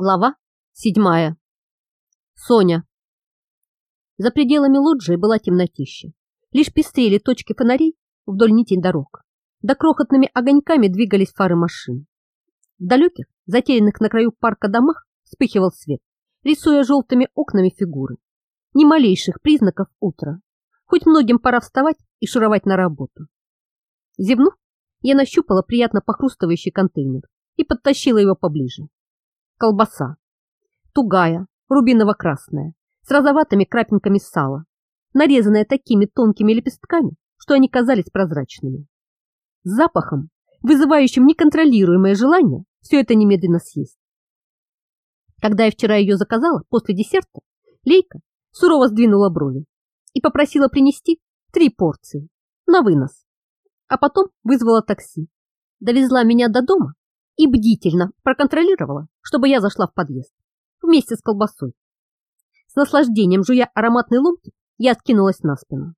Глава седьмая. Соня. За пределами лоджии была темнотища. Лишь пестрели точки фонарей вдоль нитей дорог. Да крохотными огоньками двигались фары машин. В далеких, затерянных на краю парка домах вспыхивал свет, рисуя желтыми окнами фигуры. Ни малейших признаков утра. Хоть многим пора вставать и шуровать на работу. Зевнув, я нащупала приятно похрустывающий контейнер и подтащила его поближе колбаса. Тугая, рубиново-красная, с розоватыми крапинками сала, нарезанная такими тонкими лепестками, что они казались прозрачными. С запахом, вызывающим неконтролируемое желание все это немедленно съесть. Когда я вчера ее заказала после десерта, Лейка сурово сдвинула брови и попросила принести три порции на вынос, а потом вызвала такси. Довезла меня до дома и бдительно проконтролировала, чтобы я зашла в подъезд вместе с колбасой. С наслаждением жуя ароматный ломтик, я откинулась на спину.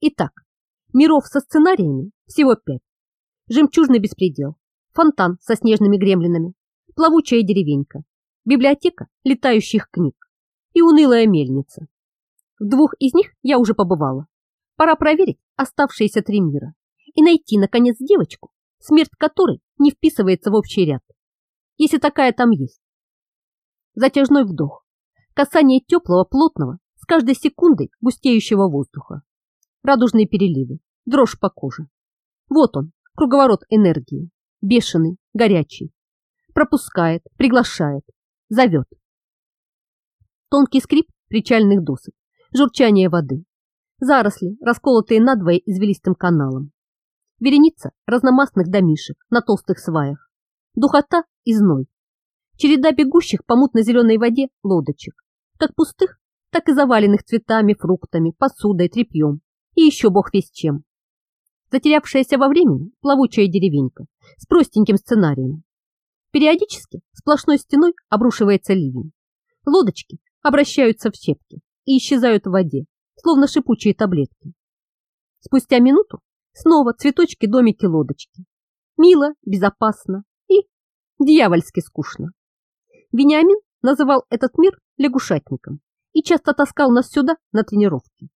Итак, миров со сценариями всего пять. Жемчужный беспредел, фонтан со снежными гремлинами, плавучая деревенька, библиотека летающих книг и унылая мельница. В двух из них я уже побывала. Пора проверить оставшиеся три мира и найти, наконец, девочку, смерть которой не вписывается в общий ряд, если такая там есть. Затяжной вдох, касание теплого, плотного, с каждой секундой густеющего воздуха, радужные переливы, дрожь по коже. Вот он, круговорот энергии, бешеный, горячий, пропускает, приглашает, зовет. Тонкий скрип причальных досок, журчание воды, заросли, расколотые надвое извилистым каналом, вереница разномастных домишек на толстых сваях, духота и зной, череда бегущих по мутно-зеленой воде лодочек, как пустых, так и заваленных цветами, фруктами, посудой, тряпьем и еще бог весь чем. Затерявшаяся во времени плавучая деревенька с простеньким сценарием. Периодически сплошной стеной обрушивается ливень. Лодочки обращаются в щепки и исчезают в воде, словно шипучие таблетки. Спустя минуту Снова цветочки, домики, лодочки. Мило, безопасно и дьявольски скучно. Вениамин называл этот мир лягушатником и часто таскал нас сюда на тренировки.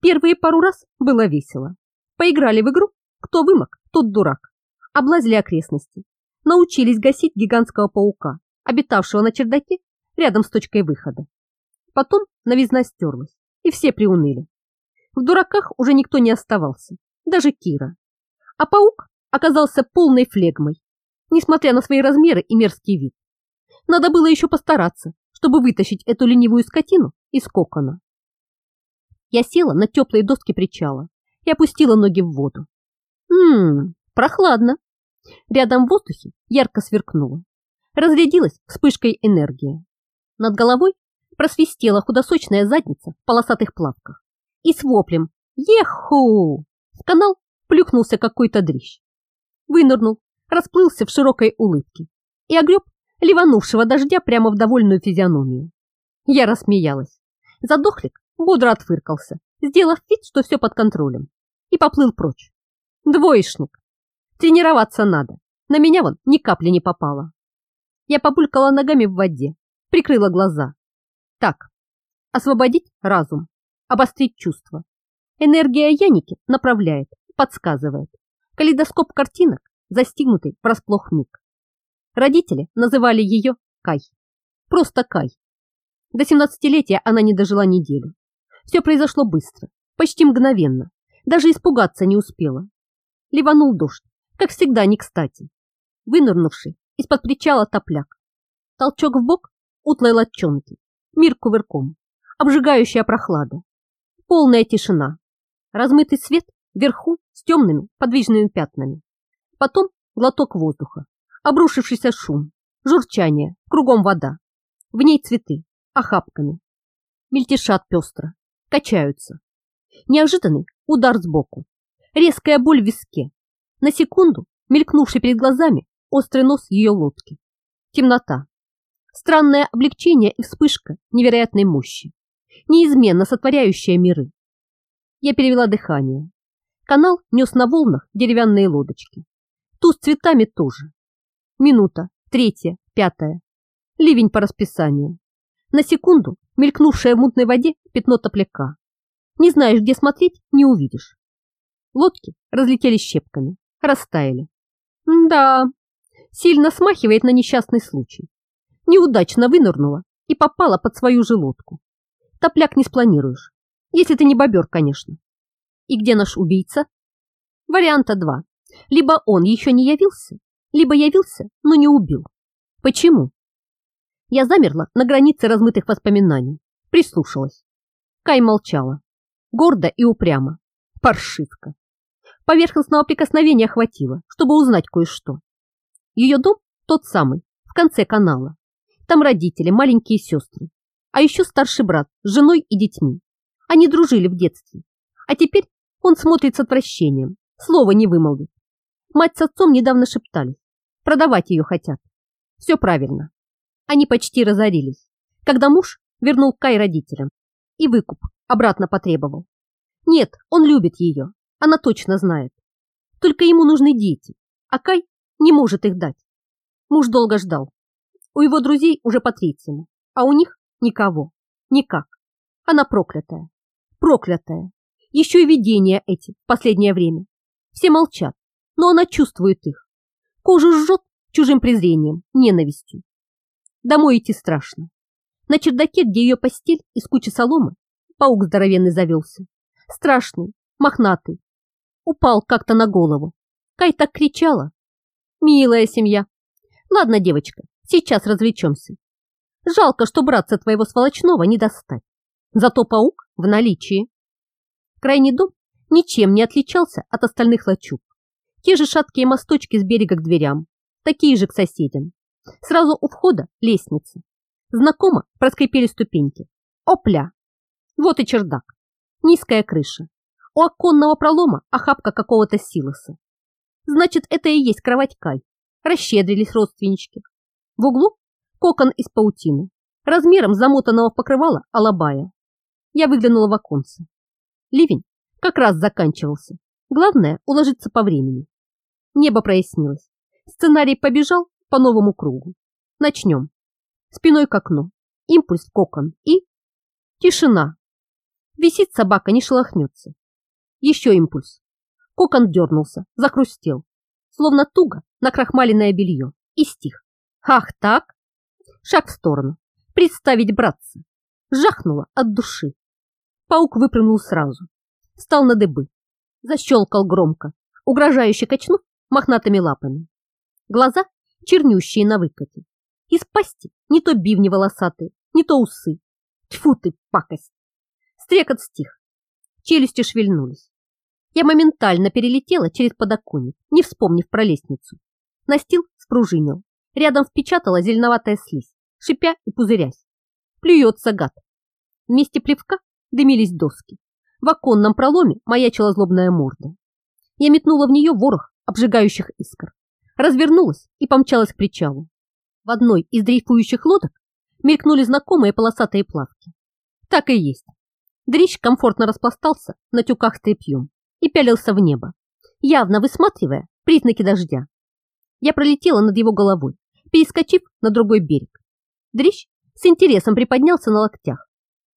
Первые пару раз было весело. Поиграли в игру «Кто вымок, тот дурак». Облазили окрестности. Научились гасить гигантского паука, обитавшего на чердаке рядом с точкой выхода. Потом новизна стерлась, и все приуныли. В дураках уже никто не оставался даже Кира. А паук оказался полной флегмой, несмотря на свои размеры и мерзкий вид. Надо было еще постараться, чтобы вытащить эту ленивую скотину из кокона. Я села на теплые доски причала и опустила ноги в воду. Ммм, прохладно. Рядом в воздухе ярко сверкнуло. Разрядилась вспышкой энергия. Над головой просвистела худосочная задница в полосатых плавках. И с воплем «Еху!» В канал плюхнулся какой-то дрищ. Вынырнул, расплылся в широкой улыбке и огреб ливанувшего дождя прямо в довольную физиономию. Я рассмеялась. Задохлик бодро отфыркался, сделав вид, что все под контролем, и поплыл прочь. Двоечник. Тренироваться надо. На меня вон ни капли не попало. Я побулькала ногами в воде, прикрыла глаза. Так, освободить разум, обострить чувства, Энергия Яники направляет, подсказывает. Калейдоскоп картинок, застигнутый врасплох миг. Родители называли ее Кай. Просто Кай. До семнадцатилетия она не дожила неделю. Все произошло быстро, почти мгновенно. Даже испугаться не успела. Ливанул дождь, как всегда не кстати. Вынырнувший из-под причала топляк. Толчок в бок утлой латчонки. Мир кувырком. Обжигающая прохлада. Полная тишина. Размытый свет вверху с темными подвижными пятнами. Потом глоток воздуха, обрушившийся шум, журчание, кругом вода. В ней цветы, охапками. Мельтешат пестро, качаются. Неожиданный удар сбоку, резкая боль в виске. На секунду мелькнувший перед глазами острый нос ее лодки. Темнота. Странное облегчение и вспышка невероятной мощи, неизменно сотворяющая миры. Я перевела дыхание. Канал нес на волнах деревянные лодочки. Ту с цветами тоже. Минута, третья, пятая. Ливень по расписанию. На секунду мелькнувшее в мутной воде пятно топляка. Не знаешь, где смотреть, не увидишь. Лодки разлетелись щепками, растаяли. Да, сильно смахивает на несчастный случай. Неудачно вынырнула и попала под свою же лодку. Топляк не спланируешь, если ты не бобер, конечно. И где наш убийца? Варианта два. Либо он еще не явился, либо явился, но не убил. Почему? Я замерла на границе размытых воспоминаний, прислушалась. Кай молчала, гордо и упрямо. Паршивка. Поверхностного прикосновения хватило, чтобы узнать кое-что. Ее дом тот самый, в конце канала. Там родители, маленькие сестры. А еще старший брат с женой и детьми. Они дружили в детстве. А теперь он смотрит с отвращением, слова не вымолвит. Мать с отцом недавно шептались. Продавать ее хотят. Все правильно. Они почти разорились, когда муж вернул Кай родителям и выкуп обратно потребовал. Нет, он любит ее, она точно знает. Только ему нужны дети, а Кай не может их дать. Муж долго ждал. У его друзей уже по третьему, а у них никого, никак. Она проклятая, проклятая. Еще и видения эти в последнее время. Все молчат, но она чувствует их. Кожу жжет чужим презрением, ненавистью. Домой идти страшно. На чердаке, где ее постель из кучи соломы, паук здоровенный завелся. Страшный, мохнатый. Упал как-то на голову. Кай так кричала. Милая семья. Ладно, девочка, сейчас развлечемся. Жалко, что братца твоего сволочного не достать. Зато паук в наличии. Крайний дом ничем не отличался от остальных лачуг. Те же шаткие мосточки с берега к дверям, такие же к соседям. Сразу у входа лестница. Знакомо проскрипели ступеньки. Опля! Вот и чердак. Низкая крыша. У оконного пролома охапка какого-то силоса. Значит, это и есть кровать Кай. Расщедрились родственнички. В углу кокон из паутины, размером замотанного в покрывало алабая. Я выглянула в оконце. Ливень как раз заканчивался. Главное – уложиться по времени. Небо прояснилось. Сценарий побежал по новому кругу. Начнем. Спиной к окну. Импульс в кокон. И... Тишина. Висит собака, не шелохнется. Еще импульс. Кокон дернулся, закрустел. Словно туго накрахмаленное белье. И стих. Ах, так? Шаг в сторону. Представить братца. Жахнуло от души. Паук выпрыгнул сразу. Встал на дыбы. Защелкал громко, угрожающе качнув мохнатыми лапами. Глаза чернющие на выкате. Из пасти не то бивни волосатые, не то усы. Тьфу ты, пакость! Стрекот стих. Челюсти шевельнулись. Я моментально перелетела через подоконник, не вспомнив про лестницу. Настил спружинил. Рядом впечатала зеленоватая слизь, шипя и пузырясь. Плюется гад. Вместе плевка дымились доски. В оконном проломе маячила злобная морда. Я метнула в нее ворох обжигающих искр развернулась и помчалась к причалу. В одной из дрейфующих лодок мелькнули знакомые полосатые плавки. Так и есть. Дрищ комфортно распластался на тюках с тряпьем и пялился в небо, явно высматривая признаки дождя. Я пролетела над его головой, перескочив на другой берег. Дрищ с интересом приподнялся на локтях,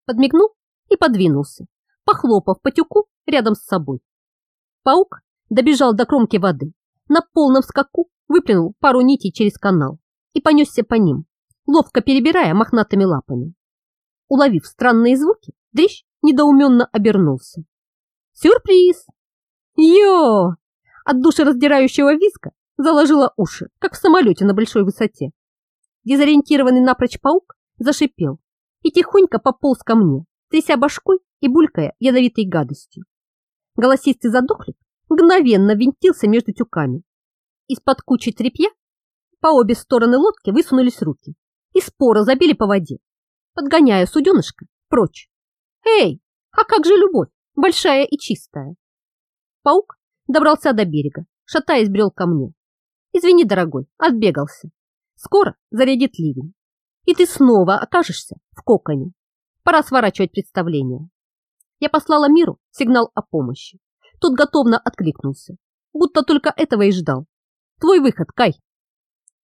подмигнул и подвинулся, похлопав по тюку рядом с собой. Паук добежал до кромки воды, на полном скаку выплюнул пару нитей через канал и понесся по ним, ловко перебирая мохнатыми лапами. Уловив странные звуки, дрищ недоуменно обернулся. Сюрприз! Йо! От душераздирающего визга заложила уши, как в самолете на большой высоте. Дезориентированный напрочь паук зашипел и тихонько пополз ко мне, тряся башкой и булькая ядовитой гадостью. Голосистый задохлик мгновенно винтился между тюками из-под кучи тряпья по обе стороны лодки высунулись руки и споро забили по воде, подгоняя суденышко прочь. «Эй, а как же любовь, большая и чистая?» Паук добрался до берега, шатаясь, брел ко мне. «Извини, дорогой, отбегался. Скоро зарядит ливень, и ты снова окажешься в коконе. Пора сворачивать представление». Я послала миру сигнал о помощи. Тот готовно откликнулся, будто только этого и ждал. Твой выход, Кай!»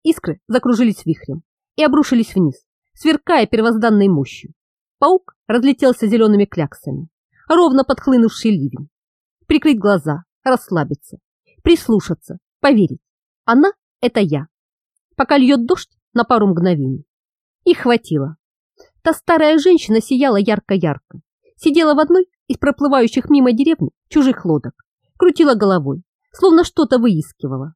Искры закружились вихрем и обрушились вниз, сверкая первозданной мощью. Паук разлетелся зелеными кляксами, ровно подхлынувший ливень. Прикрыть глаза, расслабиться, прислушаться, поверить. Она — это я. Пока льет дождь на пару мгновений. И хватило. Та старая женщина сияла ярко-ярко. Сидела в одной из проплывающих мимо деревни чужих лодок. Крутила головой, словно что-то выискивала.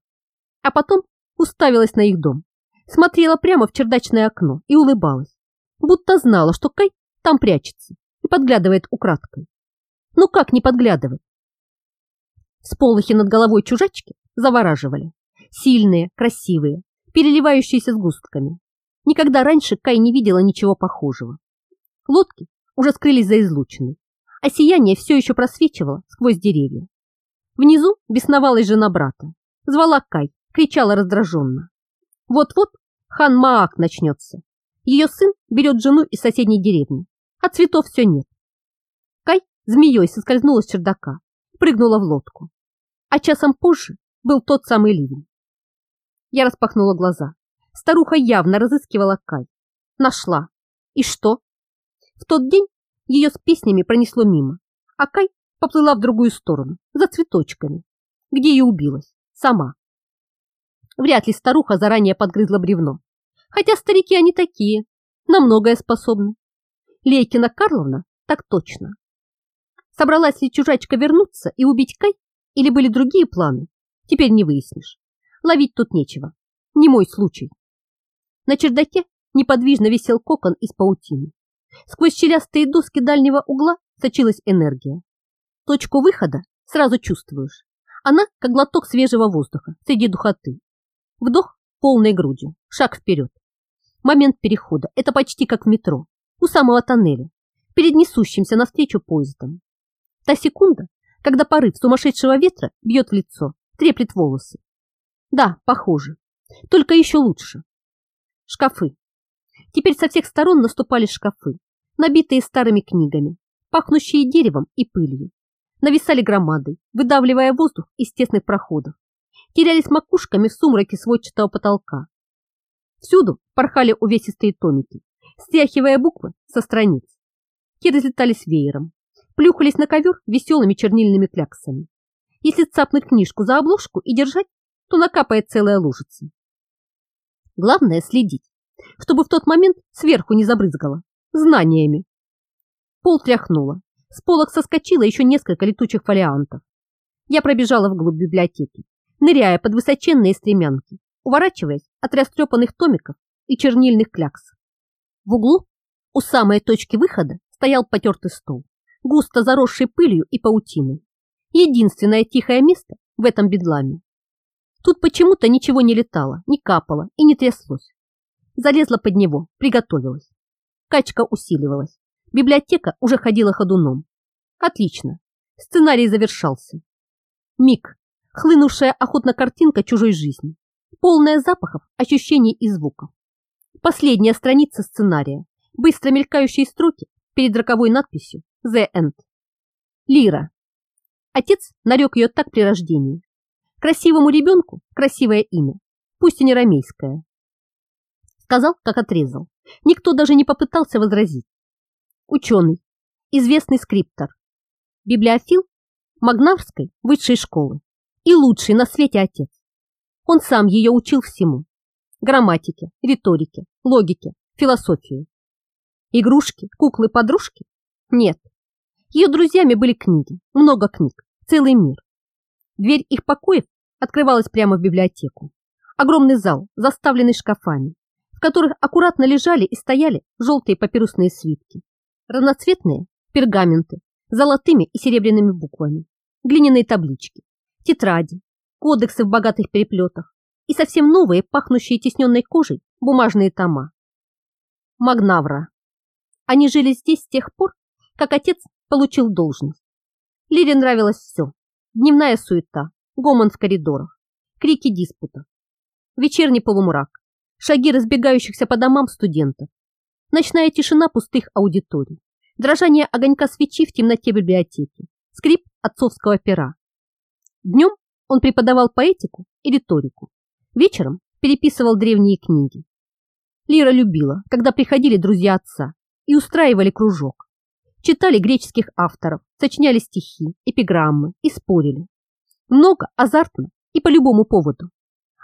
А потом уставилась на их дом. Смотрела прямо в чердачное окно и улыбалась. Будто знала, что Кай там прячется и подглядывает украдкой. Ну как не подглядывать? Сполохи над головой чужачки завораживали. Сильные, красивые, переливающиеся сгустками. Никогда раньше Кай не видела ничего похожего. Лодки уже скрылись за излучиной, а сияние все еще просвечивало сквозь деревья. Внизу бесновалась жена брата. Звала Кай, кричала раздраженно. Вот-вот хан Маак начнется. Ее сын берет жену из соседней деревни, а цветов все нет. Кай змеей соскользнула с чердака, прыгнула в лодку. А часом позже был тот самый ливень. Я распахнула глаза. Старуха явно разыскивала Кай. Нашла. И что? В тот день ее с песнями пронесло мимо, а Кай поплыла в другую сторону, за цветочками, где и убилась, сама. Вряд ли старуха заранее подгрызла бревно. Хотя старики они такие, на многое способны. Лейкина Карловна так точно. Собралась ли чужачка вернуться и убить Кай, или были другие планы, теперь не выяснишь. Ловить тут нечего. Не мой случай. На чердаке неподвижно висел кокон из паутины. Сквозь щелястые доски дальнего угла сочилась энергия. Точку выхода сразу чувствуешь. Она, как глоток свежего воздуха среди духоты. Вдох полной грудью, шаг вперед. Момент перехода – это почти как в метро, у самого тоннеля, перед несущимся навстречу поездом. Та секунда, когда порыв сумасшедшего ветра бьет в лицо, треплет волосы. Да, похоже, только еще лучше. Шкафы. Теперь со всех сторон наступали шкафы, набитые старыми книгами, пахнущие деревом и пылью. Нависали громадой, выдавливая воздух из тесных проходов. Терялись макушками в сумраке сводчатого потолка. Всюду порхали увесистые томики, стряхивая буквы со страниц. Те разлетались веером, плюхались на ковер веселыми чернильными кляксами. Если цапнуть книжку за обложку и держать, то накапает целая лужица. Главное следить, чтобы в тот момент сверху не забрызгало знаниями. Пол тряхнуло, с полок соскочило еще несколько летучих фолиантов. Я пробежала вглубь библиотеки, ныряя под высоченные стремянки, уворачиваясь от растрепанных томиков и чернильных клякс. В углу, у самой точки выхода, стоял потертый стол, густо заросший пылью и паутиной. Единственное тихое место в этом бедламе. Тут почему-то ничего не летало, не капало и не тряслось. Залезла под него, приготовилась. Качка усиливалась. Библиотека уже ходила ходуном. Отлично. Сценарий завершался. Миг. Хлынувшая охотно картинка чужой жизни. Полная запахов, ощущений и звуков. Последняя страница сценария. Быстро мелькающие строки перед роковой надписью «The End». Лира. Отец нарек ее так при рождении. Красивому ребенку красивое имя, пусть и не рамейское. Сказал, как отрезал. Никто даже не попытался возразить. Ученый, известный скриптор, библиофил Магнавской высшей школы и лучший на свете отец. Он сам ее учил всему. Грамматике, риторике, логике, философии. Игрушки, куклы-подружки? Нет. Ее друзьями были книги, много книг, целый мир. Дверь их покоев открывалась прямо в библиотеку. Огромный зал, заставленный шкафами, в которых аккуратно лежали и стояли желтые папирусные свитки, разноцветные пергаменты с золотыми и серебряными буквами, глиняные таблички, тетради, кодексы в богатых переплетах и совсем новые, пахнущие тесненной кожей, бумажные тома. Магнавра. Они жили здесь с тех пор, как отец получил должность. Лире нравилось все. Дневная суета, гомон в коридорах, крики диспутов, вечерний полумрак, шаги разбегающихся по домам студентов, ночная тишина пустых аудиторий, дрожание огонька свечи в темноте библиотеки, скрип отцовского пера. Днем он преподавал поэтику и риторику, вечером переписывал древние книги. Лира любила, когда приходили друзья отца и устраивали кружок. Читали греческих авторов, сочиняли стихи, эпиграммы и спорили. Много, азартно и по любому поводу.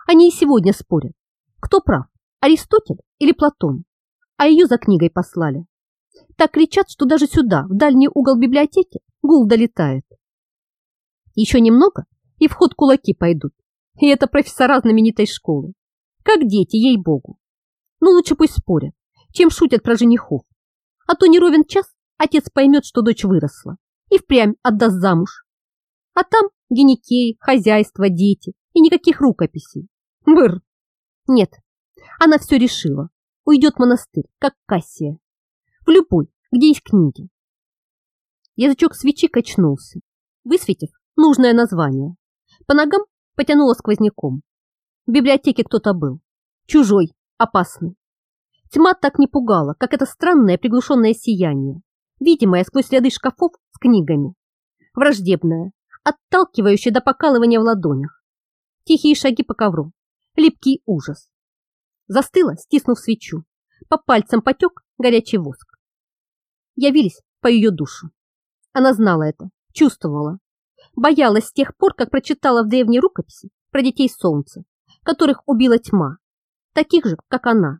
Они и сегодня спорят. Кто прав, Аристотель или Платон? А ее за книгой послали. Так кричат, что даже сюда, в дальний угол библиотеки, гул долетает. Еще немного, и в ход кулаки пойдут. И это профессора знаменитой школы. Как дети, ей-богу. Ну, лучше пусть спорят, чем шутят про женихов. А то не ровен час, отец поймет, что дочь выросла, и впрямь отдаст замуж. А там геникей, хозяйство, дети и никаких рукописей. Бр. Нет, она все решила. Уйдет в монастырь, как Кассия. В любой, где есть книги. Язычок свечи качнулся, высветив нужное название. По ногам потянуло сквозняком. В библиотеке кто-то был. Чужой, опасный. Тьма так не пугала, как это странное приглушенное сияние, видимое сквозь ряды шкафов с книгами. Враждебное, отталкивающее до покалывания в ладонях. Тихие шаги по ковру, липкий ужас. Застыла, стиснув свечу. По пальцам потек горячий воск. Явились по ее душу. Она знала это, чувствовала. Боялась с тех пор, как прочитала в древней рукописи про детей солнца, которых убила тьма, таких же, как она.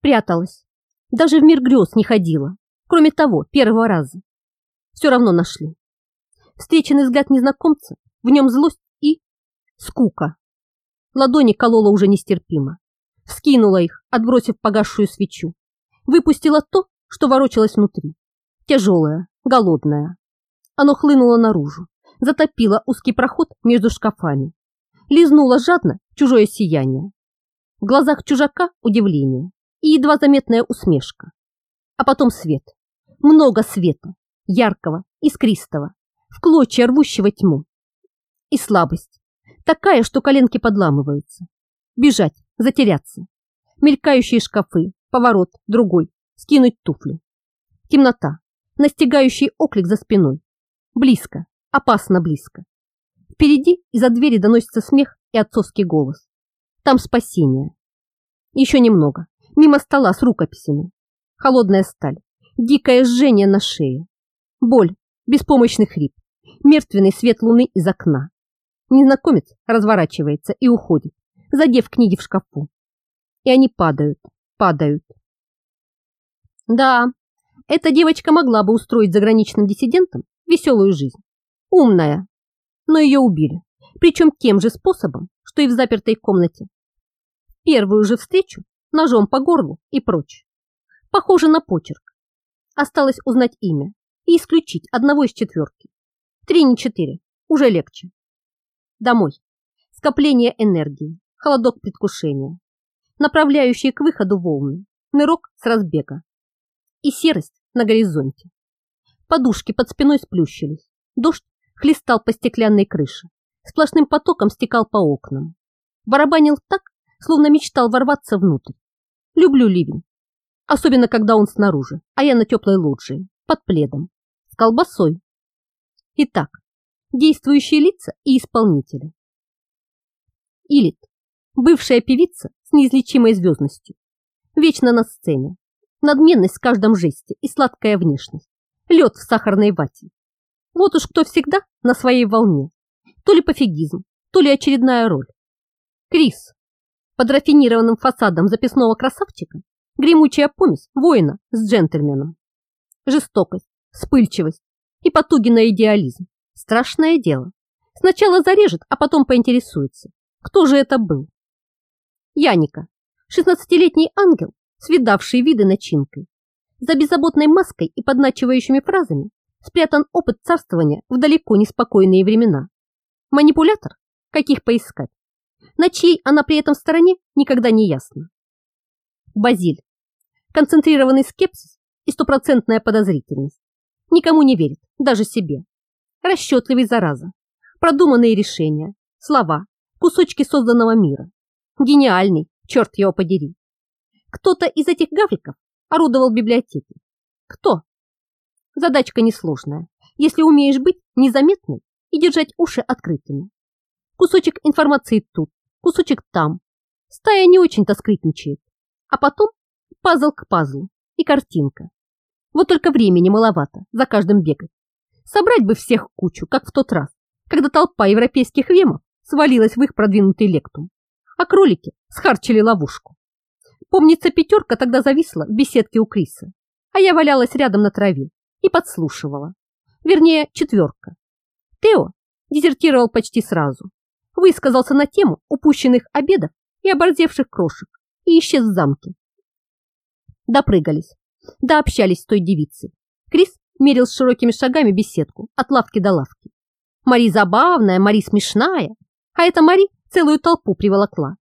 Пряталась. Даже в мир грез не ходила. Кроме того, первого раза. Все равно нашли. Встреченный взгляд незнакомца, в нем злость и скука. Ладони колола уже нестерпимо. Вскинула их, отбросив погасшую свечу. Выпустила то, что ворочалось внутри. Тяжелое, голодное. Оно хлынуло наружу, затопило узкий проход между шкафами. Лизнуло жадно чужое сияние. В глазах чужака удивление и едва заметная усмешка. А потом свет. Много света, яркого, искристого, в клочья рвущего тьму. И слабость. Такая, что коленки подламываются. Бежать, затеряться. Мелькающие шкафы, поворот, другой, скинуть туфли. Темнота, настигающий оклик за спиной. Близко, опасно близко. Впереди из-за двери доносится смех и отцовский голос. Там спасение. Еще немного. Мимо стола с рукописями. Холодная сталь. Дикое жжение на шее. Боль. Беспомощный хрип. Мертвенный свет луны из окна. Незнакомец разворачивается и уходит, задев книги в шкафу. И они падают, падают. Да, эта девочка могла бы устроить заграничным диссидентам веселую жизнь. Умная. Но ее убили. Причем тем же способом, что и в запертой комнате. Первую же встречу ножом по горлу и прочь. Похоже на почерк. Осталось узнать имя и исключить одного из четверки. Три, не четыре. Уже легче. Домой. Скопление энергии, холодок предвкушения, направляющие к выходу волны, нырок с разбега и серость на горизонте. Подушки под спиной сплющились, дождь хлестал по стеклянной крыше, сплошным потоком стекал по окнам. Барабанил так, словно мечтал ворваться внутрь. Люблю ливень, особенно когда он снаружи, а я на теплой лоджии, под пледом, с колбасой. Итак, действующие лица и исполнители. Илит, бывшая певица с неизлечимой звездностью, вечно на сцене, надменность в каждом жесте и сладкая внешность, лед в сахарной вате. Вот уж кто всегда на своей волне, то ли пофигизм, то ли очередная роль. Крис, под рафинированным фасадом записного красавчика, гремучая помесь воина с джентльменом. Жестокость, вспыльчивость и потуги на идеализм. Страшное дело. Сначала зарежет, а потом поинтересуется, кто же это был. Яника, шестнадцатилетний ангел, свидавший виды начинкой. За беззаботной маской и подначивающими фразами спрятан опыт царствования в далеко неспокойные времена. Манипулятор? Каких поискать? На чьей она при этом стороне, никогда не ясно. Базиль. Концентрированный скепсис и стопроцентная подозрительность. Никому не верит, даже себе. Расчетливый зараза. Продуманные решения, слова, кусочки созданного мира. Гениальный, черт его подери. Кто-то из этих гавриков орудовал библиотекой. Кто? Задачка несложная, если умеешь быть незаметной и держать уши открытыми. Кусочек информации тут, кусочек там. Стая не очень-то скрытничает. А потом пазл к пазлу и картинка. Вот только времени маловато за каждым бегать. Собрать бы всех кучу, как в тот раз, когда толпа европейских вемов свалилась в их продвинутый лектум, а кролики схарчили ловушку. Помнится, пятерка тогда зависла в беседке у Криса, а я валялась рядом на траве и подслушивала. Вернее, четверка. Тео дезертировал почти сразу, высказался на тему упущенных обедов и оборзевших крошек и исчез в замке. Допрыгались, дообщались с той девицей. Крис мерил с широкими шагами беседку от лавки до лавки. Мари забавная, Мари смешная, а эта Мари целую толпу приволокла.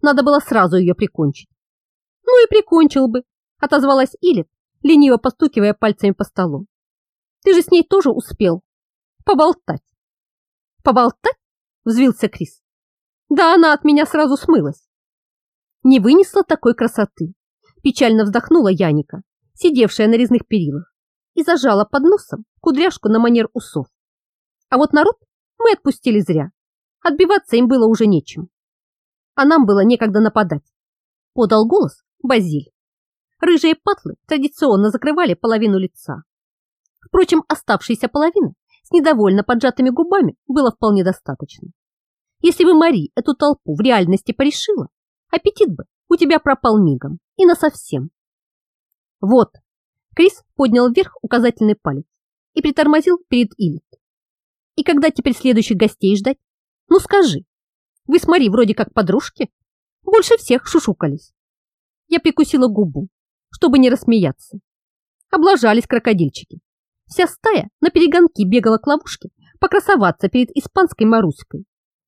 Надо было сразу ее прикончить. Ну и прикончил бы, отозвалась Илит, лениво постукивая пальцами по столу. Ты же с ней тоже успел поболтать. Поболтать? Взвился Крис. Да она от меня сразу смылась. Не вынесла такой красоты. Печально вздохнула Яника, сидевшая на резных перилах, и зажала под носом кудряшку на манер усов. А вот народ мы отпустили зря. Отбиваться им было уже нечем. А нам было некогда нападать. Подал голос Базиль. Рыжие патлы традиционно закрывали половину лица. Впрочем, оставшейся половины с недовольно поджатыми губами было вполне достаточно. Если бы Мари эту толпу в реальности порешила, аппетит бы у тебя пропал мигом и насовсем. Вот, Крис поднял вверх указательный палец и притормозил перед Илит. И когда теперь следующих гостей ждать? Ну скажи, вы с Мари вроде как подружки, больше всех шушукались. Я прикусила губу, чтобы не рассмеяться. Облажались крокодильчики. Вся стая на перегонки бегала к ловушке покрасоваться перед испанской Маруськой.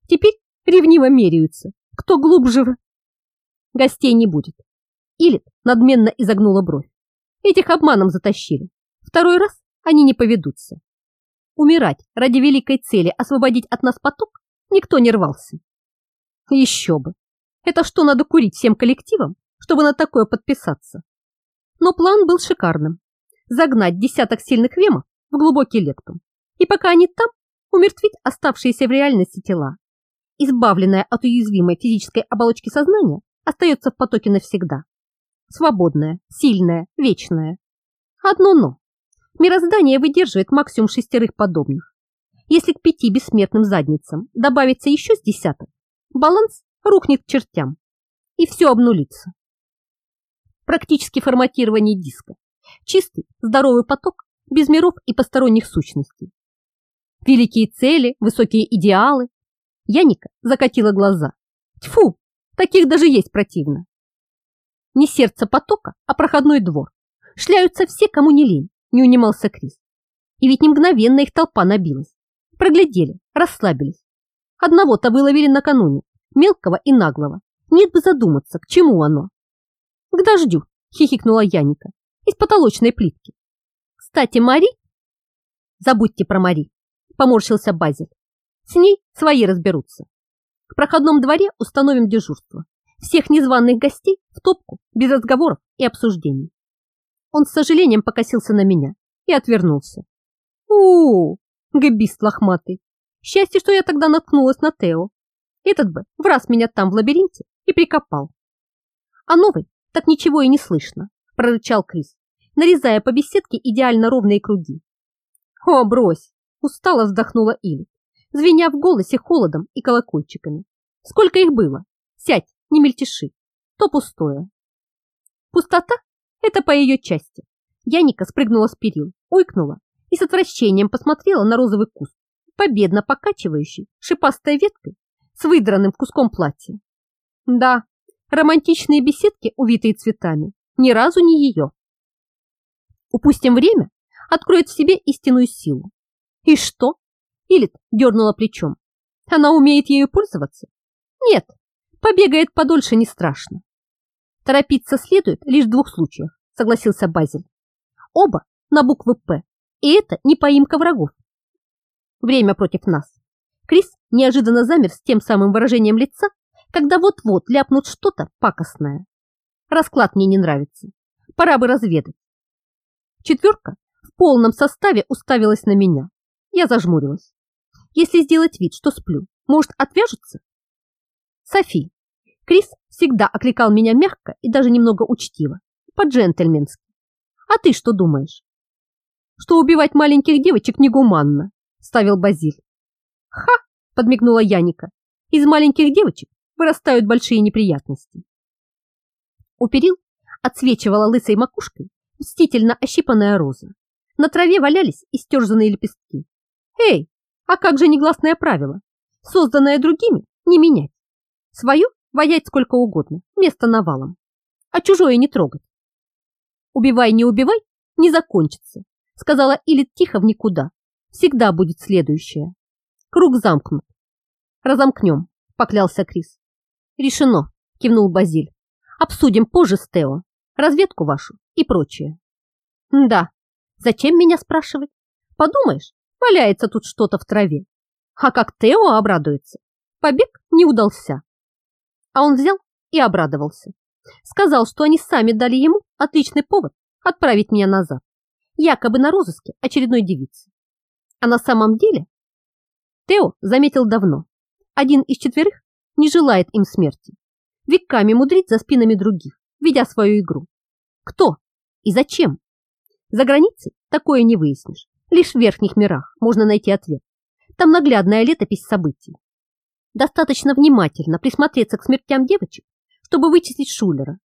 Теперь ревниво меряются, кто глубже. Гостей не будет. Илит надменно изогнула бровь. Этих обманом затащили. Второй раз они не поведутся. Умирать ради великой цели освободить от нас поток никто не рвался. Еще бы. Это что, надо курить всем коллективам, чтобы на такое подписаться? Но план был шикарным загнать десяток сильных вемов в глубокий лектум, и пока они там, умертвить оставшиеся в реальности тела. Избавленная от уязвимой физической оболочки сознания остается в потоке навсегда. Свободная, сильная, вечная. Одно но. Мироздание выдерживает максимум шестерых подобных. Если к пяти бессмертным задницам добавится еще с десяток, баланс рухнет к чертям, и все обнулится. Практически форматирование диска. Чистый, здоровый поток, без миров и посторонних сущностей. Великие цели, высокие идеалы. Яника закатила глаза. Тьфу, таких даже есть противно. Не сердце потока, а проходной двор. Шляются все, кому не лень, не унимался Крис. И ведь не мгновенно их толпа набилась. Проглядели, расслабились. Одного-то выловили накануне, мелкого и наглого. Нет бы задуматься, к чему оно. К дождю, хихикнула Яника из потолочной плитки. Кстати, Мари... Забудьте про Мари, поморщился Базиль. С ней свои разберутся. В проходном дворе установим дежурство. Всех незваных гостей в топку, без разговоров и обсуждений. Он с сожалением покосился на меня и отвернулся. у, -у, габист лохматый. Счастье, что я тогда наткнулась на Тео. Этот бы в раз меня там в лабиринте и прикопал. А новый так ничего и не слышно прорычал Крис, нарезая по беседке идеально ровные круги. О, брось! Устало вздохнула Или, звеня в голосе холодом и колокольчиками. Сколько их было? Сядь, не мельтеши. То пустое. Пустота – это по ее части. Яника спрыгнула с перил, ойкнула и с отвращением посмотрела на розовый куст, победно покачивающий шипастой веткой с выдранным куском платья. Да, романтичные беседки, увитые цветами, ни разу не ее. Упустим время, откроет в себе истинную силу. И что? Илит дернула плечом. Она умеет ею пользоваться? Нет, побегает подольше не страшно. Торопиться следует лишь в двух случаях, согласился Базиль. Оба на буквы «П», и это не поимка врагов. Время против нас. Крис неожиданно замер с тем самым выражением лица, когда вот-вот ляпнут что-то пакостное. Расклад мне не нравится. Пора бы разведать. Четверка в полном составе уставилась на меня. Я зажмурилась. Если сделать вид, что сплю, может, отвяжется? Софи. Крис всегда окликал меня мягко и даже немного учтиво. по-джентльменски. А ты что думаешь? Что убивать маленьких девочек негуманно, ставил Базиль. Ха, подмигнула Яника. Из маленьких девочек вырастают большие неприятности. У перил отсвечивала лысой макушкой мстительно ощипанная роза. На траве валялись истерзанные лепестки. Эй, а как же негласное правило? Созданное другими не менять. Свое воять сколько угодно, место навалом. А чужое не трогать. Убивай, не убивай, не закончится, сказала Илит тихо в никуда. Всегда будет следующее. Круг замкнут. Разомкнем, поклялся Крис. Решено, кивнул Базиль. Обсудим позже с Тео, разведку вашу и прочее. Да, зачем меня спрашивать? Подумаешь, валяется тут что-то в траве. А как Тео обрадуется? Побег не удался. А он взял и обрадовался. Сказал, что они сами дали ему отличный повод отправить меня назад, якобы на розыске очередной девицы. А на самом деле Тео заметил давно. Один из четверых не желает им смерти. Веками мудрит за спинами других, ведя свою игру. Кто и зачем? За границей такое не выяснишь. Лишь в верхних мирах можно найти ответ. Там наглядная летопись событий. Достаточно внимательно присмотреться к смертям девочек, чтобы вычислить Шулера.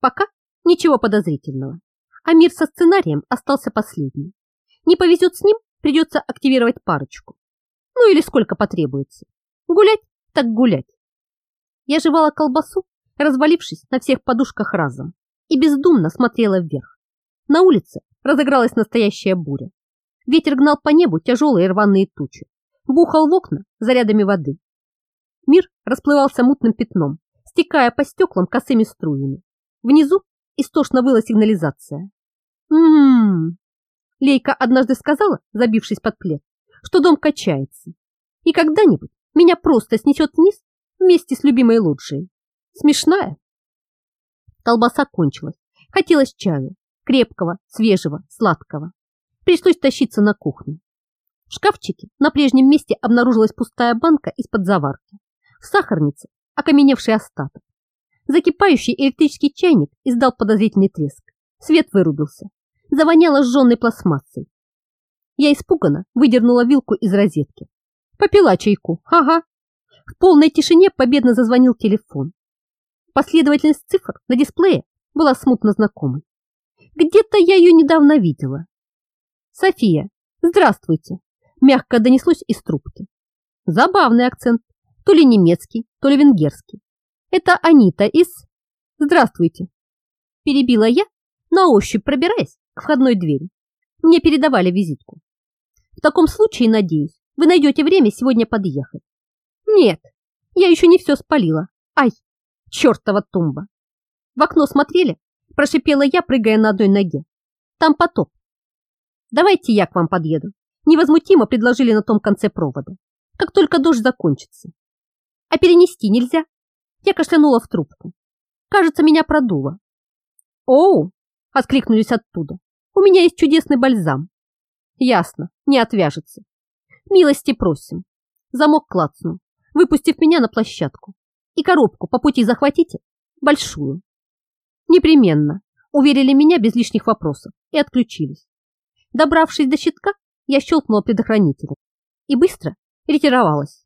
Пока ничего подозрительного. А мир со сценарием остался последним. Не повезет с ним, придется активировать парочку. Ну или сколько потребуется. Гулять так гулять. Я жевала колбасу, развалившись на всех подушках разом, и бездумно смотрела вверх. На улице разыгралась настоящая буря. Ветер гнал по небу тяжелые рваные тучи, бухал в окна зарядами воды. Мир расплывался мутным пятном, стекая по стеклам косыми струями. Внизу истошно выла сигнализация. «М-м-м!» Лейка однажды сказала, забившись под плед, что дом качается. И когда-нибудь меня просто снесет вниз вместе с любимой лучшей. Смешная. Колбаса кончилась. Хотелось чаю. Крепкого, свежего, сладкого. Пришлось тащиться на кухню. В шкафчике на прежнем месте обнаружилась пустая банка из-под заварки. В сахарнице окаменевший остаток. Закипающий электрический чайник издал подозрительный треск. Свет вырубился. Завоняло сжженной пластмассой. Я испуганно выдернула вилку из розетки. Попила чайку, ага. В полной тишине победно зазвонил телефон. Последовательность цифр на дисплее была смутно знакомой. Где-то я ее недавно видела. София, здравствуйте, мягко донеслось из трубки. Забавный акцент, то ли немецкий, то ли венгерский. Это Анита из... Здравствуйте. Перебила я, на ощупь пробираясь к входной двери. Мне передавали визитку. В таком случае, надеюсь, вы найдете время сегодня подъехать. Нет, я еще не все спалила. Ай, чертова тумба. В окно смотрели? Прошипела я, прыгая на одной ноге. Там потоп. Давайте я к вам подъеду. Невозмутимо предложили на том конце провода. Как только дождь закончится. А перенести нельзя? Я кашлянула в трубку. Кажется, меня продуло. Оу! Откликнулись оттуда. У меня есть чудесный бальзам. Ясно, не отвяжется. Милости просим. Замок клацнул, выпустив меня на площадку. И коробку по пути захватите? Большую. Непременно. Уверили меня без лишних вопросов и отключились. Добравшись до щитка, я щелкнула предохранителем и быстро ретировалась.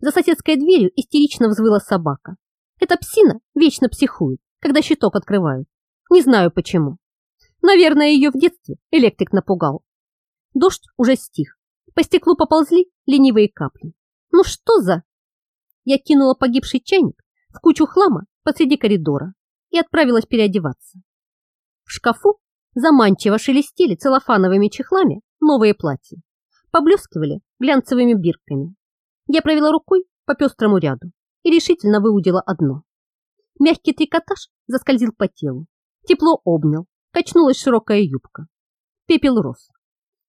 За соседской дверью истерично взвыла собака. Эта псина вечно психует, когда щиток открывают. Не знаю почему. Наверное, ее в детстве электрик напугал. Дождь уже стих. По стеклу поползли ленивые капли. Ну что за... Я кинула погибший чайник в кучу хлама посреди коридора и отправилась переодеваться. В шкафу заманчиво шелестели целлофановыми чехлами новые платья. Поблескивали глянцевыми бирками. Я провела рукой по пестрому ряду и решительно выудила одно. Мягкий трикотаж заскользил по телу. Тепло обнял, качнулась широкая юбка. Пепел роз.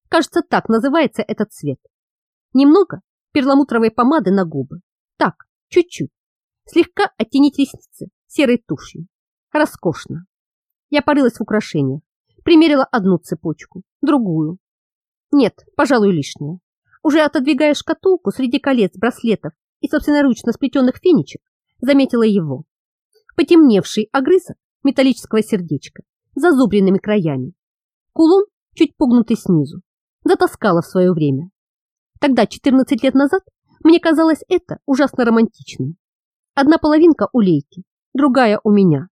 Кажется, так называется этот цвет. Немного перламутровой помады на губы. Так, чуть-чуть. Слегка оттенить ресницы серой тушью. Роскошно. Я порылась в украшениях. Примерила одну цепочку, другую. Нет, пожалуй, лишнее. Уже отодвигая шкатулку среди колец, браслетов и собственноручно сплетенных фенечек, заметила его. Потемневший огрызок металлического сердечка с зазубренными краями. Кулон, чуть погнутый снизу, затаскала в свое время. Тогда, 14 лет назад, мне казалось это ужасно романтичным. Одна половинка у Лейки, другая у меня.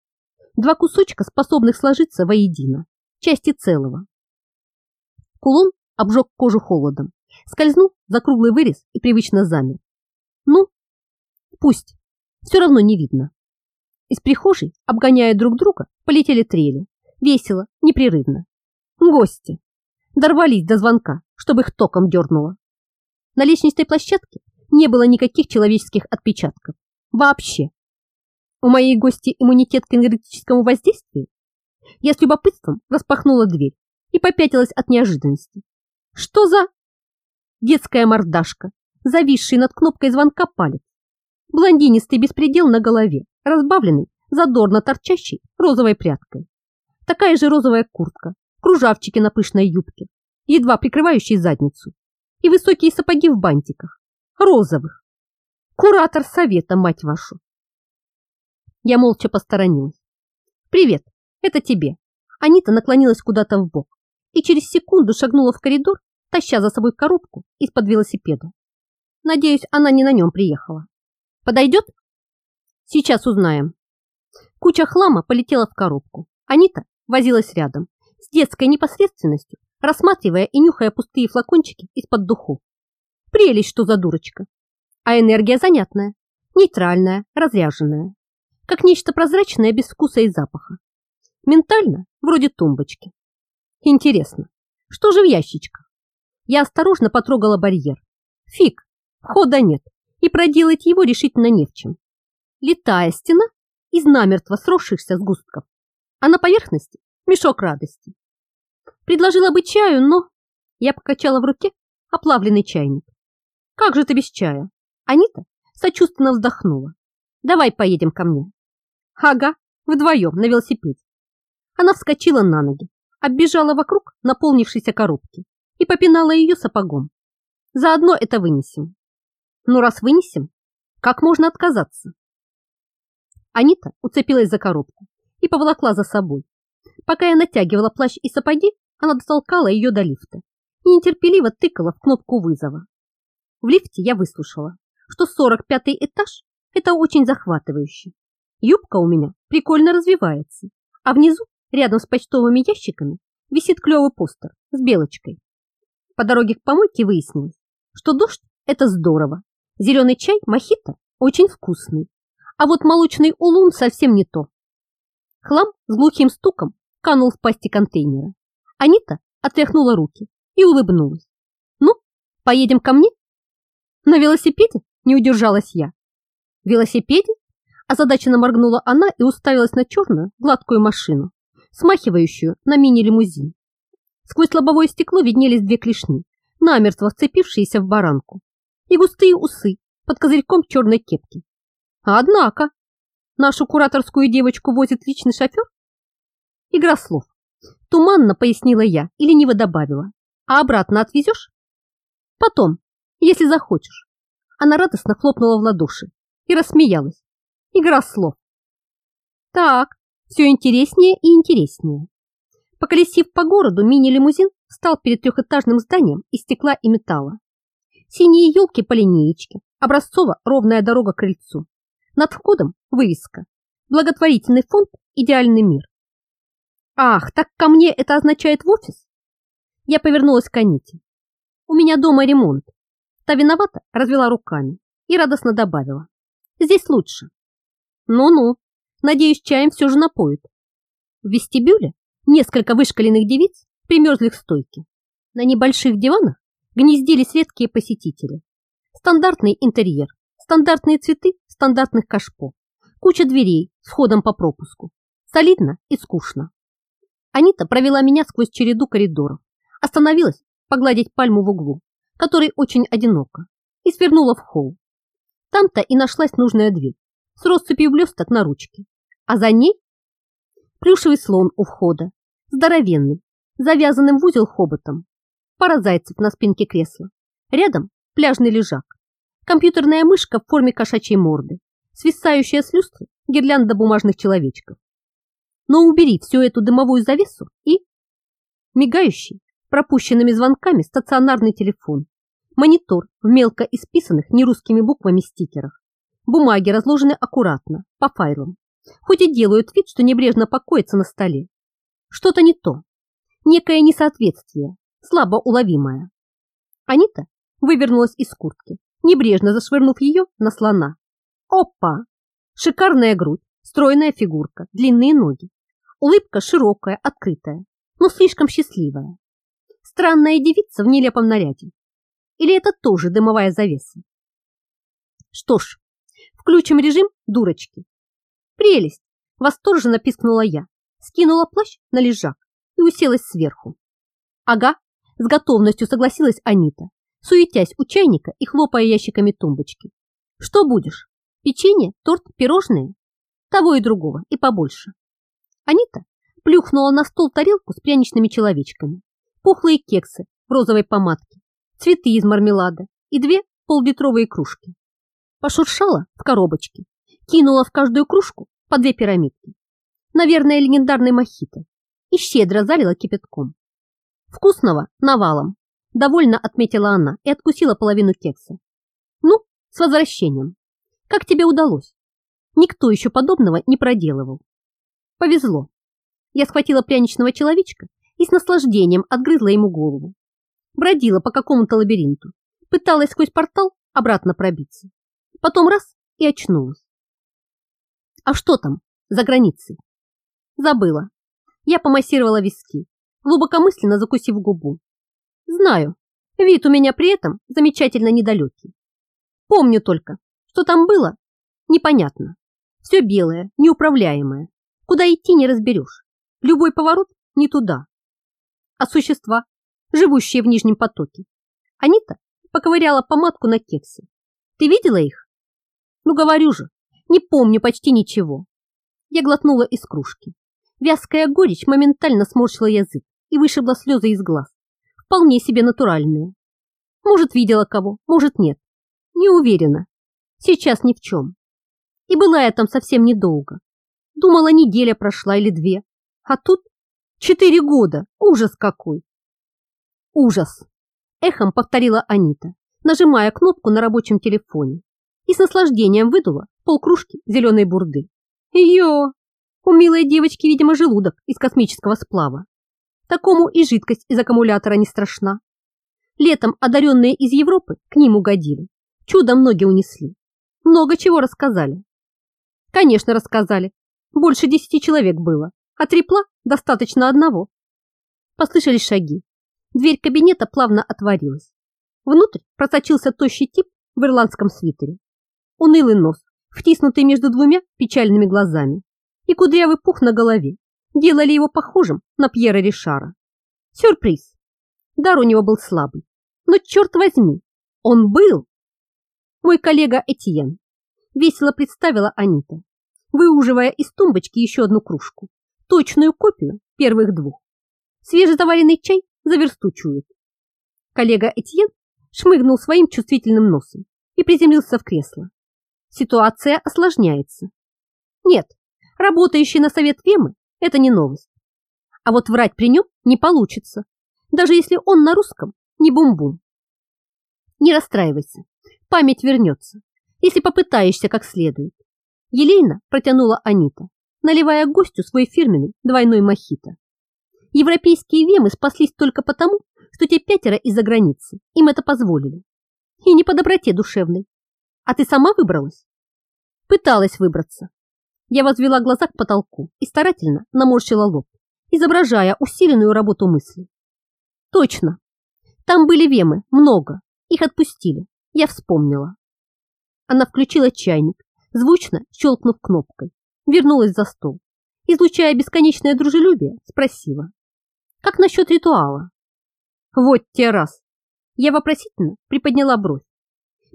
Два кусочка, способных сложиться воедино, части целого. Кулон обжег кожу холодом, скользнул за круглый вырез и привычно замер. Ну, пусть, все равно не видно. Из прихожей, обгоняя друг друга, полетели трели. Весело, непрерывно. Гости. Дорвались до звонка, чтобы их током дернуло. На лестничной площадке не было никаких человеческих отпечатков. Вообще. У моей гости иммунитет к энергетическому воздействию? Я с любопытством распахнула дверь и попятилась от неожиданности. Что за... Детская мордашка, зависший над кнопкой звонка палец. Блондинистый беспредел на голове, разбавленный, задорно торчащей розовой прядкой. Такая же розовая куртка, кружавчики на пышной юбке, едва прикрывающие задницу, и высокие сапоги в бантиках, розовых. Куратор совета, мать вашу. Я молча посторонилась. «Привет, это тебе». Анита наклонилась куда-то в бок и через секунду шагнула в коридор, таща за собой коробку из-под велосипеда. Надеюсь, она не на нем приехала. Подойдет? Сейчас узнаем. Куча хлама полетела в коробку. Анита возилась рядом, с детской непосредственностью, рассматривая и нюхая пустые флакончики из-под духу. Прелесть, что за дурочка. А энергия занятная, нейтральная, разряженная. Как нечто прозрачное без вкуса и запаха. Ментально, вроде тумбочки. Интересно, что же в ящичках? Я осторожно потрогала барьер. Фиг, хода нет и проделать его решительно не в чем. Летая стена из намертво сросшихся сгустков, а на поверхности мешок радости. Предложила бы чаю, но я покачала в руке оплавленный чайник. Как же ты без чая? Анита сочувственно вздохнула. Давай поедем ко мне. Ага, вдвоем на велосипеде. Она вскочила на ноги, оббежала вокруг наполнившейся коробки и попинала ее сапогом. Заодно это вынесем. Ну, раз вынесем, как можно отказаться? Анита уцепилась за коробку и поволокла за собой. Пока я натягивала плащ и сапоги, она дотолкала ее до лифта и нетерпеливо тыкала в кнопку вызова. В лифте я выслушала, что 45-й этаж – это очень захватывающе. Юбка у меня прикольно развивается, а внизу, рядом с почтовыми ящиками, висит клевый постер с белочкой. По дороге к помойке выяснилось, что дождь – это здорово, Зеленый чай мохито очень вкусный, а вот молочный улун совсем не то. Хлам с глухим стуком канул в пасти контейнера. Анита отряхнула руки и улыбнулась. «Ну, поедем ко мне?» «На велосипеде?» – не удержалась я. «Велосипеде?» – озадаченно моргнула она и уставилась на черную гладкую машину, смахивающую на мини-лимузин. Сквозь лобовое стекло виднелись две клешни, намертво вцепившиеся в баранку и густые усы под козырьком черной кепки. Однако, нашу кураторскую девочку возит личный шофер? Игра слов. Туманно пояснила я и лениво добавила. А обратно отвезешь? Потом, если захочешь. Она радостно хлопнула в ладоши и рассмеялась. Игра слов. Так, все интереснее и интереснее. Поколесив по городу, мини-лимузин встал перед трехэтажным зданием из стекла и металла. Синие елки по линеечке, образцово ровная дорога к крыльцу. Над входом вывеска. Благотворительный фонд «Идеальный мир». Ах, так ко мне это означает в офис? Я повернулась к Аните. У меня дома ремонт. Та виновата развела руками и радостно добавила. Здесь лучше. Ну-ну, надеюсь, чаем все же напоют. В вестибюле несколько вышкаленных девиц примерзли к стойке. На небольших диванах гнездились редкие посетители. Стандартный интерьер, стандартные цветы стандартных кашпо, куча дверей с входом по пропуску. Солидно и скучно. Анита провела меня сквозь череду коридоров, остановилась погладить пальму в углу, который очень одиноко, и свернула в холл. Там-то и нашлась нужная дверь с россыпью блесток на ручке, а за ней плюшевый слон у входа, здоровенный, завязанным в узел хоботом, пара зайцев на спинке кресла. Рядом пляжный лежак, компьютерная мышка в форме кошачьей морды, свисающая с люстры гирлянда бумажных человечков. Но убери всю эту дымовую завесу и... Мигающий, пропущенными звонками стационарный телефон, монитор в мелко исписанных нерусскими буквами стикерах, бумаги разложены аккуратно, по файлам, хоть и делают вид, что небрежно покоятся на столе. Что-то не то, некое несоответствие, слабо уловимое. Анита вывернулась из куртки, небрежно зашвырнув ее на слона. Опа! Шикарная грудь, стройная фигурка, длинные ноги. Улыбка широкая, открытая, но слишком счастливая. Странная девица в нелепом наряде. Или это тоже дымовая завеса? Что ж, включим режим дурочки. Прелесть! Восторженно пискнула я, скинула плащ на лежак и уселась сверху. Ага, с готовностью согласилась Анита, суетясь у чайника и хлопая ящиками тумбочки. Что будешь? Печенье, торт, пирожные? Того и другого, и побольше. Анита плюхнула на стол тарелку с пряничными человечками, пухлые кексы в розовой помадке, цветы из мармелада и две поллитровые кружки. Пошуршала в коробочке, кинула в каждую кружку по две пирамидки. Наверное, легендарный мохито. И щедро залила кипятком. Вкусного навалом. Довольно отметила она и откусила половину кекса. Ну, с возвращением. Как тебе удалось? Никто еще подобного не проделывал. Повезло. Я схватила пряничного человечка и с наслаждением отгрызла ему голову. Бродила по какому-то лабиринту, пыталась сквозь портал обратно пробиться. Потом раз и очнулась. А что там за границей? Забыла. Я помассировала виски, глубокомысленно закусив губу. Знаю, вид у меня при этом замечательно недалекий. Помню только, что там было, непонятно. Все белое, неуправляемое. Куда идти не разберешь. Любой поворот не туда. А существа, живущие в нижнем потоке. Анита поковыряла помадку на кексе. Ты видела их? Ну, говорю же, не помню почти ничего. Я глотнула из кружки. Вязкая горечь моментально сморщила язык и вышибла слезы из глаз. Вполне себе натуральные. Может, видела кого, может, нет. Не уверена. Сейчас ни в чем. И была я там совсем недолго. Думала, неделя прошла или две. А тут четыре года. Ужас какой. Ужас. Эхом повторила Анита, нажимая кнопку на рабочем телефоне. И с наслаждением выдула полкружки зеленой бурды. Ее! У милой девочки, видимо, желудок из космического сплава. Такому и жидкость из аккумулятора не страшна. Летом одаренные из Европы к ним угодили. Чудом ноги унесли. Много чего рассказали. Конечно, рассказали. Больше десяти человек было, а трепла достаточно одного. Послышались шаги. Дверь кабинета плавно отворилась. Внутрь просочился тощий тип в ирландском свитере. Унылый нос, втиснутый между двумя печальными глазами, и кудрявый пух на голове делали его похожим на Пьера Ришара. Сюрприз. Дар у него был слабый, но черт возьми, он был. Мой коллега Этьен. Весело представила Анита, выуживая из тумбочки еще одну кружку, точную копию первых двух. Свежезаваренный чай заверстучует. Коллега Этьен шмыгнул своим чувствительным носом и приземлился в кресло. Ситуация осложняется. Нет, работающий на совет Вемы – это не новость. А вот врать при нем не получится, даже если он на русском не бум-бум. Не расстраивайся, память вернется, если попытаешься как следует. Елейно протянула Анита, наливая гостю свой фирменный двойной мохито. Европейские вемы спаслись только потому, что те пятеро из-за границы им это позволили. И не по доброте душевной, а ты сама выбралась? Пыталась выбраться. Я возвела глаза к потолку и старательно наморщила лоб, изображая усиленную работу мысли. Точно. Там были вемы, много. Их отпустили. Я вспомнила. Она включила чайник, звучно щелкнув кнопкой, вернулась за стол. Излучая бесконечное дружелюбие, спросила. Как насчет ритуала? Вот те раз. Я вопросительно приподняла бровь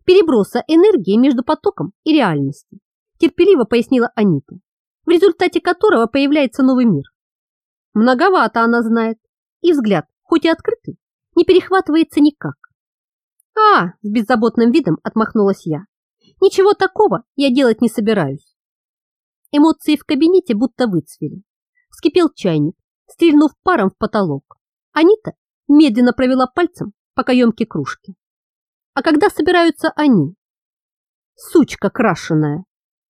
переброса энергии между потоком и реальностью, терпеливо пояснила Анита, в результате которого появляется новый мир. Многовато она знает, и взгляд, хоть и открытый, не перехватывается никак. А, с беззаботным видом отмахнулась я. Ничего такого я делать не собираюсь. Эмоции в кабинете будто выцвели. Вскипел чайник, стрельнув паром в потолок. Анита медленно провела пальцем по каемке кружки. А когда собираются они? Сучка крашеная,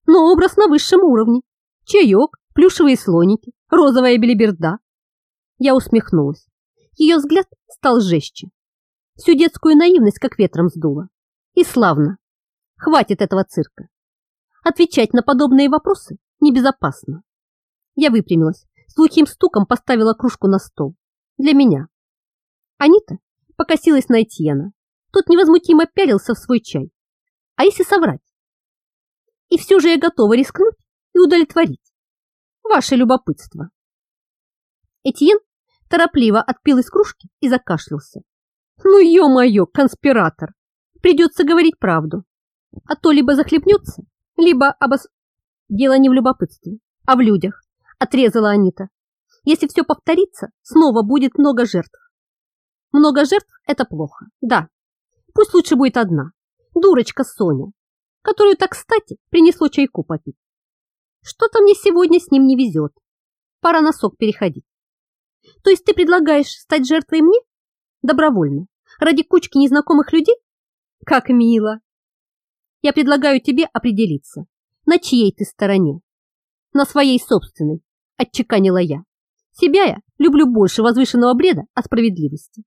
но образ на высшем уровне. Чаек, плюшевые слоники, розовая белиберда. Я усмехнулась. Ее взгляд стал жестче. Всю детскую наивность как ветром сдуло. И славно. Хватит этого цирка. Отвечать на подобные вопросы небезопасно. Я выпрямилась, с глухим стуком поставила кружку на стол. Для меня. Анита покосилась на Этьена. Тот невозмутимо пялился в свой чай. А если соврать? И все же я готова рискнуть и удовлетворить. Ваше любопытство. Этьен торопливо отпил из кружки и закашлялся. Ну, ё-моё, конспиратор! Придется говорить правду. А то либо захлебнется, либо обос... Дело не в любопытстве, а в людях, отрезала Анита. Если все повторится, снова будет много жертв. Много жертв – это плохо, да. Пусть лучше будет одна. Дурочка Соня, которую так кстати принесло чайку попить. Что-то мне сегодня с ним не везет. Пора носок переходить. То есть ты предлагаешь стать жертвой мне? Добровольно. Ради кучки незнакомых людей? Как мило. Я предлагаю тебе определиться, на чьей ты стороне. На своей собственной, отчеканила я. Себя я люблю больше возвышенного бреда о справедливости.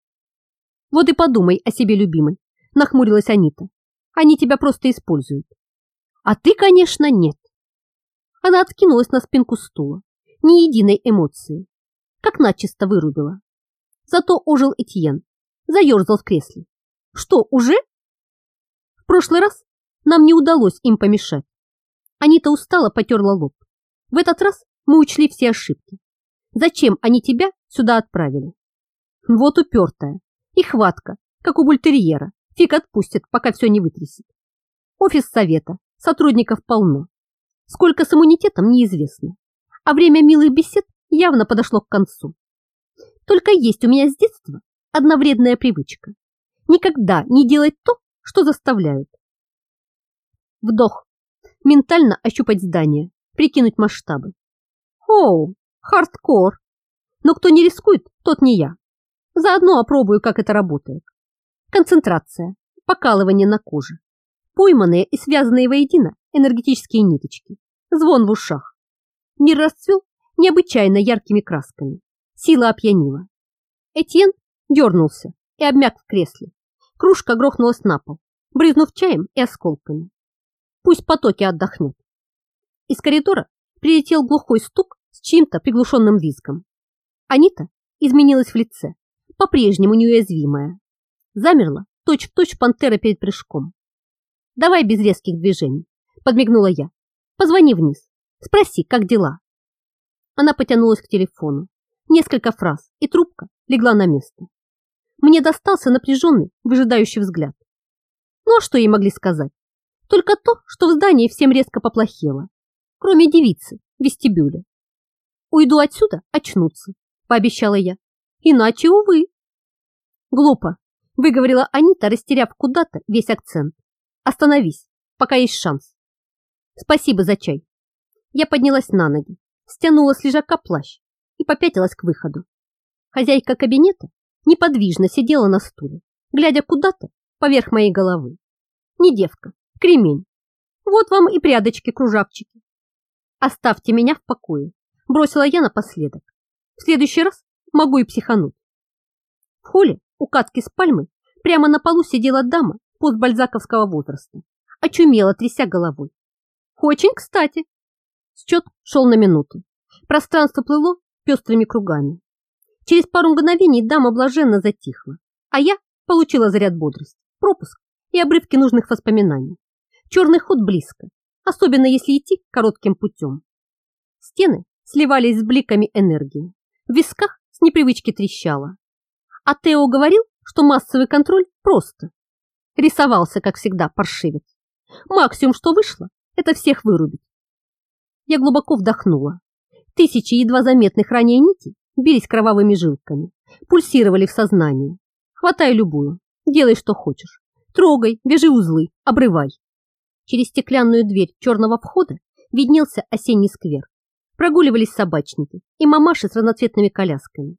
Вот и подумай о себе, любимой, нахмурилась Анита. Они тебя просто используют. А ты, конечно, нет. Она откинулась на спинку стула, ни единой эмоции, как начисто вырубила. Зато ожил Этьен, заерзал в кресле. Что, уже? В прошлый раз нам не удалось им помешать. Анита устало потерла лоб. В этот раз мы учли все ошибки. Зачем они тебя сюда отправили? Вот упертая. И хватка, как у бультерьера. Фиг отпустит, пока все не вытрясет. Офис совета, сотрудников полно. Сколько с иммунитетом, неизвестно. А время милых бесед явно подошло к концу. Только есть у меня с детства одна вредная привычка. Никогда не делать то, что заставляют. Вдох. Ментально ощупать здание, прикинуть масштабы. Оу, хардкор. Но кто не рискует, тот не я. Заодно опробую, как это работает. Концентрация, покалывание на коже, пойманные и связанные воедино энергетические ниточки, звон в ушах. Мир расцвел необычайно яркими красками. Сила опьянила. Этьен дернулся и обмяк в кресле. Кружка грохнулась на пол, брызнув чаем и осколками. Пусть потоки отдохнет. Из коридора прилетел глухой стук с чьим-то приглушенным визгом. Анита изменилась в лице, по-прежнему неуязвимая. Замерла точь-в-точь точь пантера перед прыжком. «Давай без резких движений», — подмигнула я. «Позвони вниз, спроси, как дела». Она потянулась к телефону. Несколько фраз, и трубка легла на место. Мне достался напряженный, выжидающий взгляд. Ну а что ей могли сказать? Только то, что в здании всем резко поплохело, кроме девицы в вестибюле. Уйду отсюда, очнуться, пообещала я. Иначе, увы. Глупо, выговорила Анита, растеряв куда-то весь акцент. Остановись, пока есть шанс. Спасибо за чай. Я поднялась на ноги, стянула с лежака плащ и попятилась к выходу. Хозяйка кабинета неподвижно сидела на стуле, глядя куда-то поверх моей головы. Не девка, Кремень. Вот вам и прядочки-кружавчики. Оставьте меня в покое, бросила я напоследок. В следующий раз могу и психануть. В холле у катки с пальмой прямо на полу сидела дама постбальзаковского возраста, очумела, тряся головой. Очень кстати. Счет шел на минуту. Пространство плыло пестрыми кругами. Через пару мгновений дама блаженно затихла, а я получила заряд бодрости, пропуск и обрывки нужных воспоминаний. Черный ход близко, особенно если идти коротким путем. Стены сливались с бликами энергии. В висках с непривычки трещало. А Тео говорил, что массовый контроль просто. Рисовался, как всегда, паршивец. Максимум, что вышло, это всех вырубить. Я глубоко вдохнула. Тысячи едва заметных ранее нитей бились кровавыми жилками, пульсировали в сознании. Хватай любую, делай, что хочешь. Трогай, вяжи узлы, обрывай. Через стеклянную дверь черного входа виднелся осенний сквер. Прогуливались собачники и мамаши с разноцветными колясками.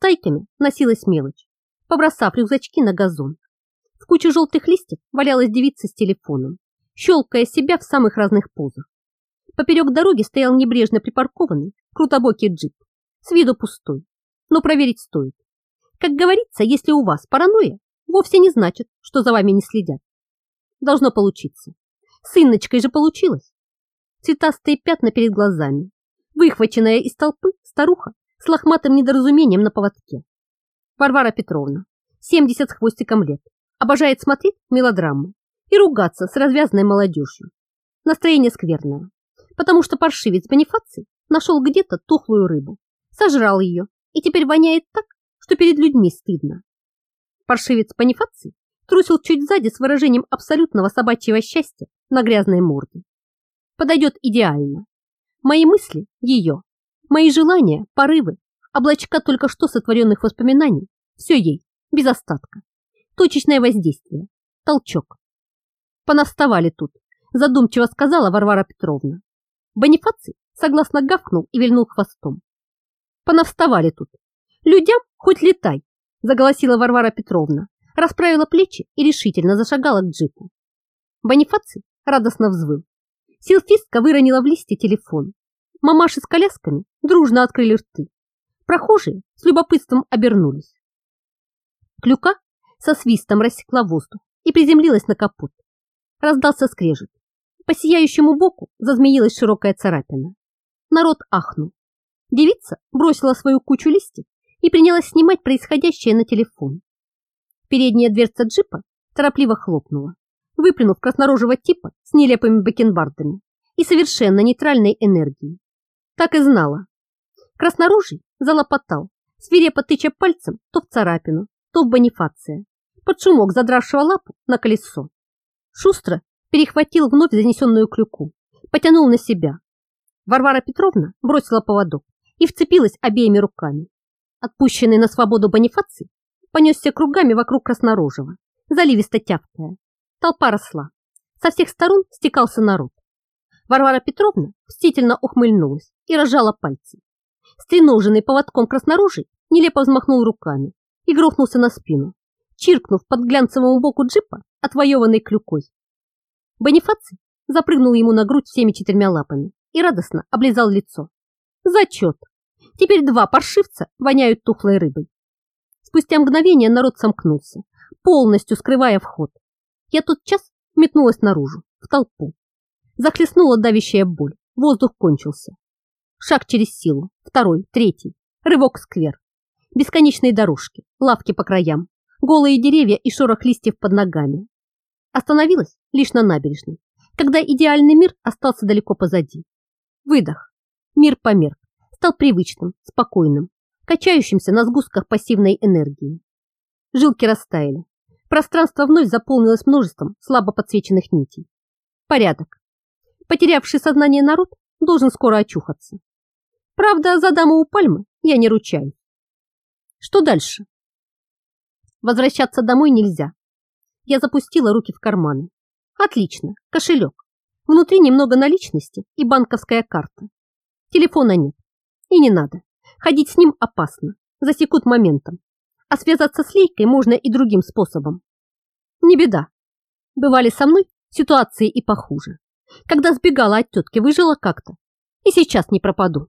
Стайками носилась мелочь, побросав рюкзачки на газон. В куче желтых листьев валялась девица с телефоном, щелкая себя в самых разных позах. Поперек дороги стоял небрежно припаркованный крутобокий джип, с виду пустой, но проверить стоит. Как говорится, если у вас паранойя, вовсе не значит, что за вами не следят. Должно получиться. С Инночкой же получилось. Цветастые пятна перед глазами, выхваченная из толпы старуха с лохматым недоразумением на поводке. Варвара Петровна, 70 с хвостиком лет, обожает смотреть мелодрамы и ругаться с развязанной молодежью. Настроение скверное, потому что паршивец Бонифаций нашел где-то тухлую рыбу, сожрал ее и теперь воняет так, что перед людьми стыдно. Паршивец Бонифаций трусил чуть сзади с выражением абсолютного собачьего счастья на грязной морде. Подойдет идеально. Мои мысли – ее. Мои желания, порывы, облачка только что сотворенных воспоминаний – все ей, без остатка. Точечное воздействие, толчок. Понаставали тут, задумчиво сказала Варвара Петровна. Бонифаций согласно гавкнул и вильнул хвостом. Понавставали тут. Людям хоть летай, заголосила Варвара Петровна, расправила плечи и решительно зашагала к джипу. Бонифаций радостно взвыл. Силфистка выронила в листе телефон. Мамаши с колясками дружно открыли рты. Прохожие с любопытством обернулись. Клюка со свистом рассекла воздух и приземлилась на капот. Раздался скрежет. По сияющему боку зазмеилась широкая царапина. Народ ахнул. Девица бросила свою кучу листьев и принялась снимать происходящее на телефон. Передняя дверца джипа торопливо хлопнула, выплюнув краснорожего типа с нелепыми бакенбардами и совершенно нейтральной энергией. Так и знала. Краснорожий залопотал, свирепо тыча пальцем то в царапину, то в бонифация, под шумок задравшего лапу на колесо. Шустро перехватил вновь занесенную клюку, потянул на себя. Варвара Петровна бросила поводок и вцепилась обеими руками. Отпущенный на свободу Бонифаций понесся кругами вокруг Краснорожего, заливисто тявкая. Толпа росла. Со всех сторон стекался народ. Варвара Петровна мстительно ухмыльнулась и разжала пальцы. Стреноженный поводком красноружий нелепо взмахнул руками и грохнулся на спину, чиркнув под глянцевому боку джипа отвоеванной клюкой. Бонифаций запрыгнул ему на грудь всеми четырьмя лапами и радостно облизал лицо. Зачет! Теперь два паршивца воняют тухлой рыбой. Спустя мгновение народ сомкнулся, полностью скрывая вход. Я тот час метнулась наружу, в толпу. Захлестнула давящая боль, воздух кончился. Шаг через силу, второй, третий, рывок сквер. Бесконечные дорожки, лавки по краям, голые деревья и шорох листьев под ногами. Остановилась лишь на набережной, когда идеальный мир остался далеко позади. Выдох. Мир померк, стал привычным, спокойным, качающимся на сгустках пассивной энергии. Жилки растаяли. Пространство вновь заполнилось множеством слабо подсвеченных нитей. Порядок. Потерявший сознание народ должен скоро очухаться. Правда, за даму у пальмы я не ручаюсь. Что дальше? Возвращаться домой нельзя. Я запустила руки в карманы. Отлично, кошелек. Внутри немного наличности и банковская карта. Телефона нет. И не надо. Ходить с ним опасно. Засекут моментом. А связаться с Лейкой можно и другим способом. Не беда. Бывали со мной ситуации и похуже. Когда сбегала от тетки, выжила как-то. И сейчас не пропаду.